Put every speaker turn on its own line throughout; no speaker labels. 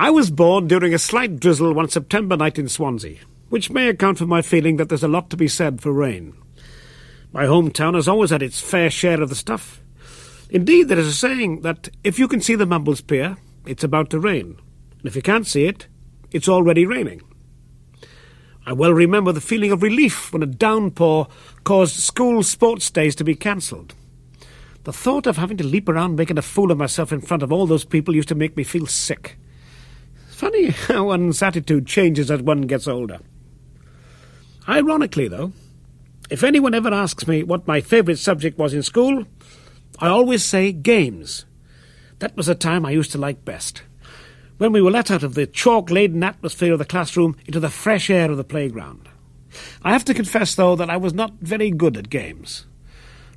I was born during a slight drizzle one September night in Swansea, which may account for my feeling that there's a lot to be said for rain. My hometown has always had its fair share of the stuff. Indeed, there is a saying that if you can see the Mumbles Pier, it's about to rain, and if you can't see it, it's already raining. I well remember the feeling of relief when a downpour caused school sports days to be cancelled. The thought of having to leap around making a fool of myself in front of all those people used to make me feel sick. Funny how one's attitude changes as one gets older. Ironically, though, if anyone ever asks me what my favourite subject was in school, I always say games. That was the time I used to like best when we were let out of the chalk laden atmosphere of the classroom into the fresh air of the playground. I have to confess, though, that I was not very good at games.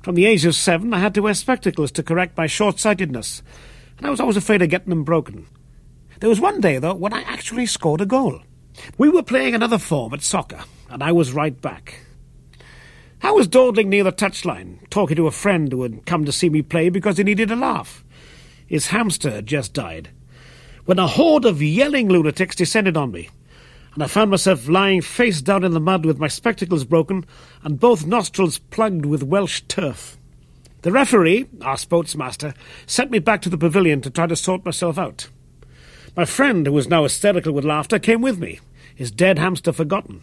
From the age of seven, I had to wear spectacles to correct my short sightedness, and I was always afraid of getting them broken. There was one day, though, when I actually scored a goal. We were playing another form at soccer, and I was right back. I was dawdling near the touchline, talking to a friend who had come to see me play because he needed a laugh. His hamster had just died when a horde of yelling lunatics descended on me, and I found myself lying face down in the mud with my spectacles broken and both nostrils plugged with Welsh turf. The referee, our sportsmaster, sent me back to the pavilion to try to sort myself out. My friend, who was now hysterical with laughter, came with me, his dead hamster forgotten.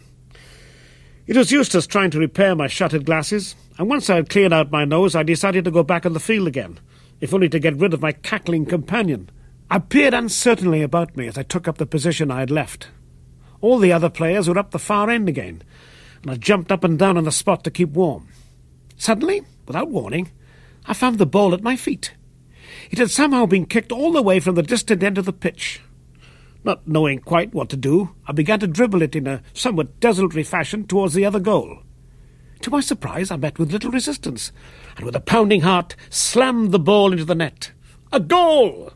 It was useless trying to repair my shattered glasses, and once I had cleared out my nose, I decided to go back on the field again, if only to get rid of my cackling companion. I peered uncertainly about me as I took up the position I had left. All the other players were up the far end again, and I jumped up and down on the spot to keep warm. Suddenly, without warning, I found the ball at my feet. It had somehow been kicked all the way from the distant end of the pitch. Not knowing quite what to do, I began to dribble it in a somewhat desultory fashion towards the other goal. To my surprise, I met with little resistance, and with a pounding heart slammed the ball into the net. A goal!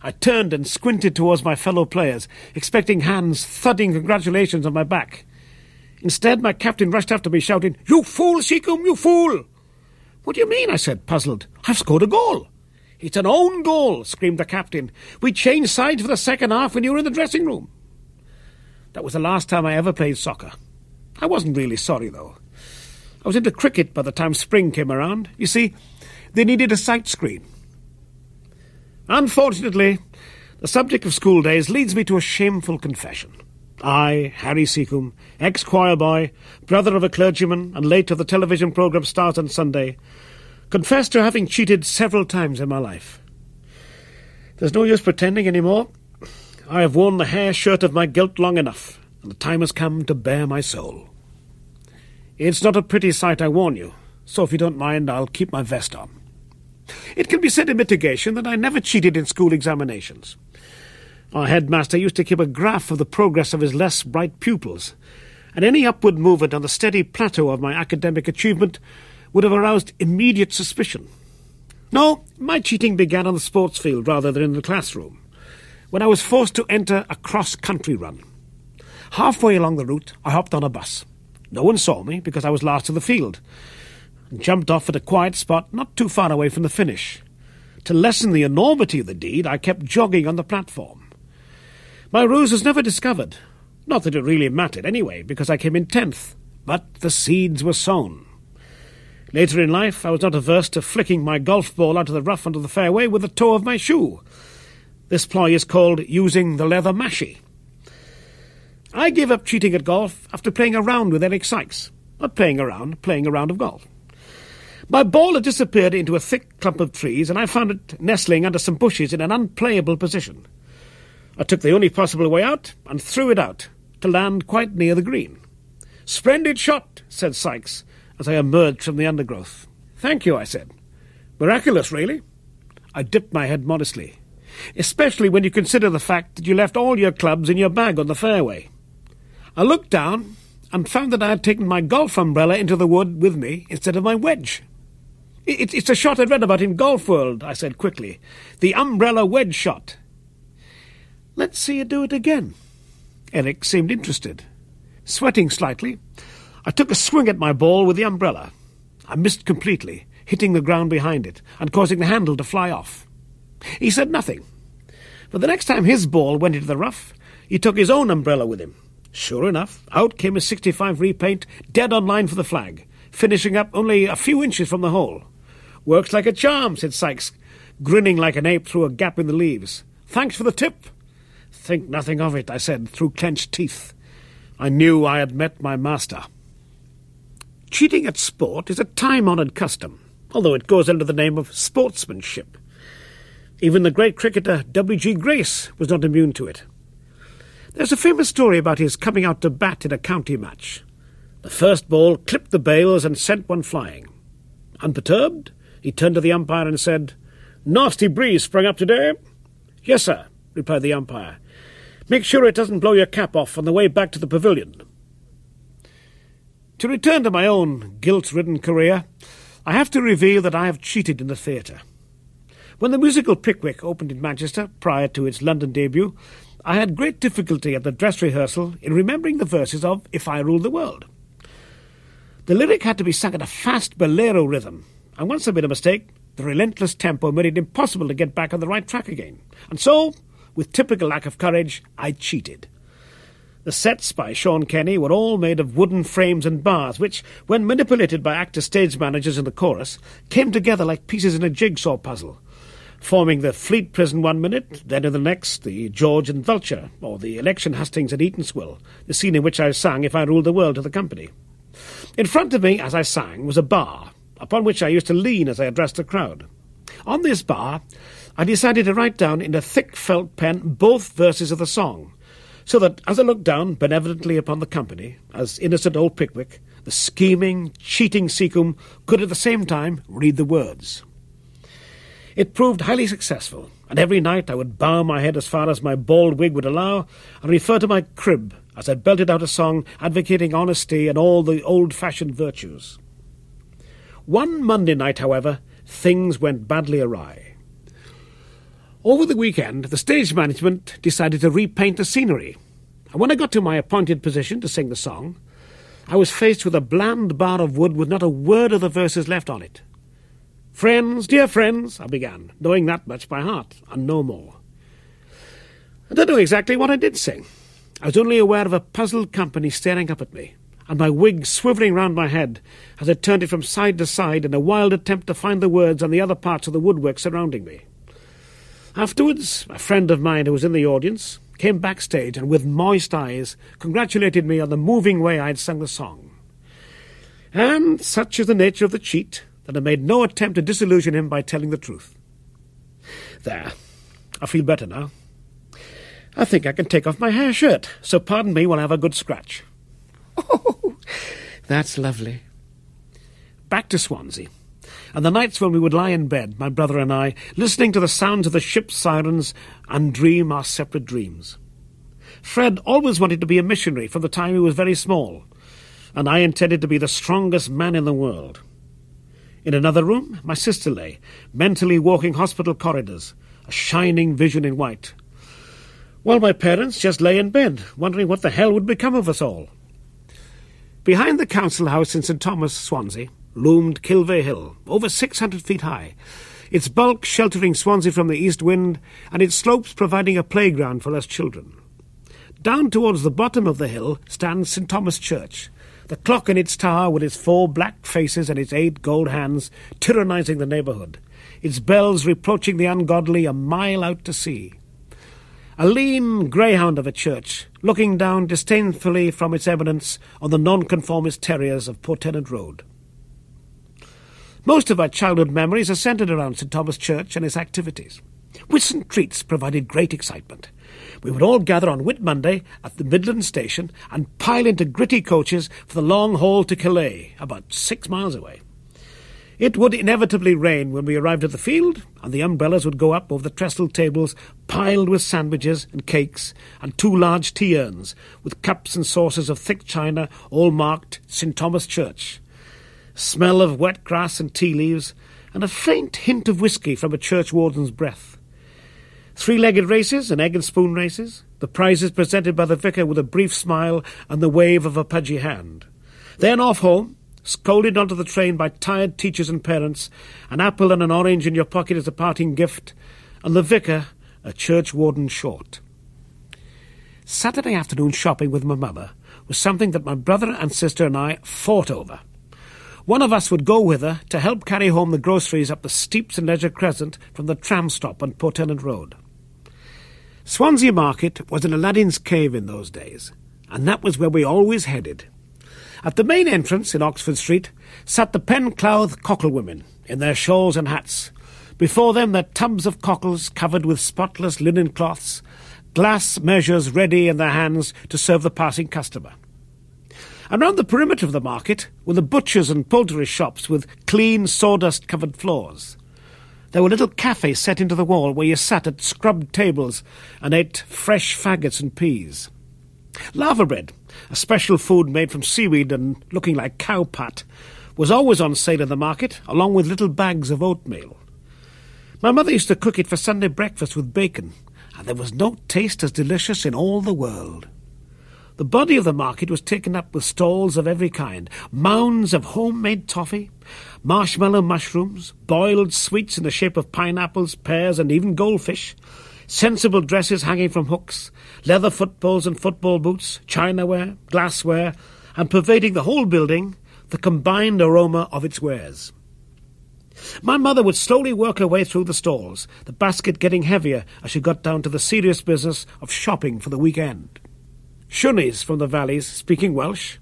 I turned and squinted towards my fellow players, expecting hands thudding congratulations on my back. Instead, my captain rushed after me, shouting, You fool, Secombe, you fool! What do you mean? I said, puzzled. I've scored a goal. It's an own goal, screamed the captain. We changed sides for the second half when you were in the dressing room. That was the last time I ever played soccer. I wasn't really sorry, though. I was into cricket by the time spring came around. You see, they needed a sight screen. Unfortunately, the subject of school days leads me to a shameful confession. I, Harry Secombe, ex-choir boy, brother of a clergyman, and late of the television programme Stars on Sunday, confess to having cheated several times in my life. There's no use pretending any more. I have worn the hair shirt of my guilt long enough, and the time has come to bare my soul. It's not a pretty sight, I warn you, so if you don't mind, I'll keep my vest on. It can be said in mitigation that I never cheated in school examinations. Our headmaster used to keep a graph of the progress of his less bright pupils, and any upward movement on the steady plateau of my academic achievement would have aroused immediate suspicion. No, my cheating began on the sports field rather than in the classroom, when I was forced to enter a cross-country run. Halfway along the route, I hopped on a bus. No one saw me because I was last to the field, and jumped off at a quiet spot not too far away from the finish. To lessen the enormity of the deed, I kept jogging on the platform. My ruse was never discovered. Not that it really mattered anyway, because I came in tenth, but the seeds were sown. Later in life, I was not averse to flicking my golf ball out of the rough under the fairway with the toe of my shoe. This ploy is called using the leather mashie. I gave up cheating at golf after playing a round with Eric Sykes. Not playing around, playing a round of golf. My ball had disappeared into a thick clump of trees, and I found it nestling under some bushes in an unplayable position. I took the only possible way out and threw it out, to land quite near the green. Splendid shot, said Sykes, as I emerged from the undergrowth. Thank you, I said. Miraculous, really. I dipped my head modestly, especially when you consider the fact that you left all your clubs in your bag on the fairway. I looked down and found that I had taken my golf umbrella into the wood with me instead of my wedge. It, it's a shot I'd read about in Golf World, I said quickly. The umbrella wedge shot. Let's see you do it again. Eric seemed interested. Sweating slightly, I took a swing at my ball with the umbrella. I missed completely, hitting the ground behind it and causing the handle to fly off. He said nothing, But the next time his ball went into the rough, he took his own umbrella with him. Sure enough, out came a 65 repaint, dead on line for the flag, finishing up only a few inches from the hole. Works like a charm, said Sykes, grinning like an ape through a gap in the leaves. Thanks for the tip. Think nothing of it, I said, through clenched teeth. I knew I had met my master. Cheating at sport is a time-honoured custom, although it goes under the name of sportsmanship. Even the great cricketer W.G. Grace was not immune to it. There's a famous story about his coming out to bat in a county match. The first ball clipped the bails and sent one flying. Unperturbed, he turned to the umpire and said, Nasty breeze sprung up today. Yes, sir, replied the umpire. Make sure it doesn't blow your cap off on the way back to the pavilion. To return to my own guilt-ridden career, I have to reveal that I have cheated in the theatre. When the musical Pickwick opened in Manchester, prior to its London debut, I had great difficulty at the dress rehearsal in remembering the verses of If I Ruled the World. The lyric had to be sung at a fast bolero rhythm, and once I made a mistake, the relentless tempo made it impossible to get back on the right track again. And so, with typical lack of courage, I cheated. The sets by Sean Kenny were all made of wooden frames and bars, which, when manipulated by actor stage managers in the chorus, came together like pieces in a jigsaw puzzle, forming the Fleet prison one minute, then in the next the George and Vulture, or the election hustings at Eatanswill, the scene in which I sang If I Ruled the World to the company. In front of me, as I sang, was a bar, upon which I used to lean as I addressed the crowd. On this bar, I decided to write down in a thick felt pen both verses of the song, so that as I looked down benevolently upon the company, as innocent old Pickwick, the scheming, cheating Secombe could at the same time read the words. It proved highly successful, and every night I would bow my head as far as my bald wig would allow and refer to my crib as I belted out a song advocating honesty and all the old-fashioned virtues. One Monday night, however, things went badly awry. Over the weekend, the stage management decided to repaint the scenery, and when I got to my appointed position to sing the song, I was faced with a bland bar of wood with not a word of the verses left on it. Friends, dear friends, I began, knowing that much by heart, and no more. I don't know exactly what I did sing. I was only aware of a puzzled company staring up at me, and my wig swivelling round my head as I turned it from side to side in a wild attempt to find the words on the other parts of the woodwork surrounding me. Afterwards, a friend of mine who was in the audience came backstage and, with moist eyes, congratulated me on the moving way I had sung the song. And such is the nature of the cheat that I made no attempt to disillusion him by telling the truth. There, I feel better now. I think I can take off my hair shirt, so pardon me while I have a good scratch. Oh, that's lovely. Back to Swansea and the nights when we would lie in bed, my brother and I, listening to the sounds of the ship's sirens and dream our separate dreams. Fred always wanted to be a missionary from the time he was very small, and I intended to be the strongest man in the world. In another room, my sister lay, mentally walking hospital corridors, a shining vision in white, while my parents just lay in bed, wondering what the hell would become of us all. Behind the council house in St. Thomas, Swansea, loomed Kilvey Hill, over 600 feet high, its bulk sheltering Swansea from the east wind, and its slopes providing a playground for us children. Down towards the bottom of the hill stands St. Thomas Church, the clock in its tower with its four black faces and its eight gold hands tyrannizing the neighbourhood, its bells reproaching the ungodly a mile out to sea. A lean greyhound of a church, looking down disdainfully from its eminence on the nonconformist terriers of Port Tennant Road. Most of our childhood memories are centred around St Thomas Church and its activities. Whitsun treats provided great excitement. We would all gather on Whit Monday at the Midland Station and pile into gritty coaches for the long haul to Calais, about six miles away. It would inevitably rain when we arrived at the field, and the umbrellas would go up over the trestle tables piled with sandwiches and cakes, and two large tea urns, with cups and saucers of thick china, all marked St Thomas Church smell of wet grass and tea leaves, and a faint hint of whisky from a churchwarden's breath. Three-legged races and egg and spoon races, the prizes presented by the vicar with a brief smile and the wave of a pudgy hand. Then off home, scolded onto the train by tired teachers and parents, an apple and an orange in your pocket as a parting gift, and the vicar, a churchwarden short. Saturday afternoon shopping with my mother was something that my brother and sister and I fought over. One of us would go with her to help carry home the groceries up the steep St Leger Crescent from the tram stop on Port Tennant Road. Swansea Market was in Aladdin's cave in those days, and that was where we always headed. At the main entrance in Oxford Street sat the Penclawdd cockle women in their shawls and hats. Before them their tubs of cockles covered with spotless linen cloths, glass measures ready in their hands to serve the passing customer. Around the perimeter of the market were the butchers and poultry shops with clean sawdust covered floors. There were little cafes set into the wall where you sat at scrubbed tables and ate fresh faggots and peas. Laverbread, a special food made from seaweed and looking like cow pat, was always on sale in the market, along with little bags of oatmeal. My mother used to cook it for Sunday breakfast with bacon, and there was no taste as delicious in all the world. The body of the market was taken up with stalls of every kind mounds of homemade toffee, marshmallow mushrooms, boiled sweets in the shape of pineapples, pears, and even goldfish, sensible dresses hanging from hooks, leather footballs and football boots, chinaware, glassware, and pervading the whole building, the combined aroma of its wares. My mother would slowly work her way through the stalls, the basket getting heavier as she got down to the serious business of shopping for the weekend. Shunnies from the valleys, speaking Welsh,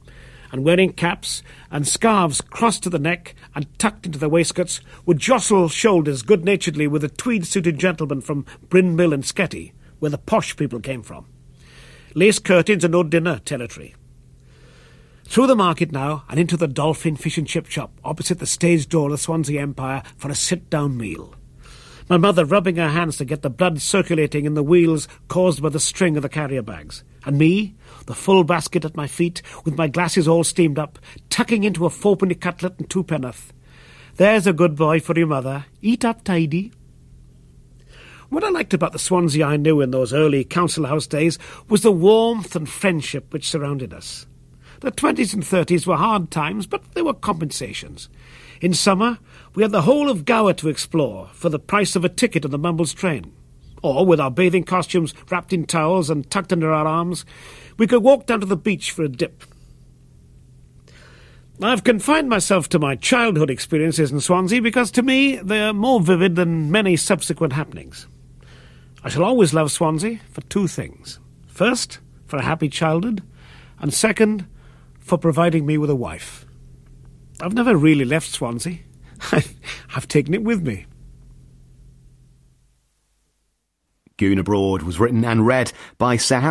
and wearing caps and scarves crossed to the neck and tucked into their waistcoats, would jostle shoulders good naturedly with a tweed suited gentleman from Brynmill and Sketty, where the posh people came from. Lace curtains and no dinner territory. Through the market now and into the Dolphin Fish and Chip Shop opposite the stage door of the Swansea Empire for a sit down meal. My mother rubbing her hands to get the blood circulating in the weals caused by the string of the carrier bags. And me, the full basket at my feet, with my glasses all steamed up, tucking into a fourpenny cutlet and two penn'orth. There's a good boy for your mother. Eat up tidy. What I liked about the Swansea I knew in those early council house days was the warmth and friendship which surrounded us. The twenties and thirties were hard times, but there were compensations. In summer, we had the whole of Gower to explore for the price of a ticket on the Mumbles train or with our bathing costumes wrapped in towels and tucked under our arms, we could walk down to the beach for a dip. I've confined myself to my childhood experiences in Swansea because to me they are more vivid than many subsequent happenings. I shall always love Swansea for two things. First, for a happy childhood, and second, for providing me with a wife. I've never really left Swansea. I've taken it with me.
Goon Abroad was written and read by Sir Harry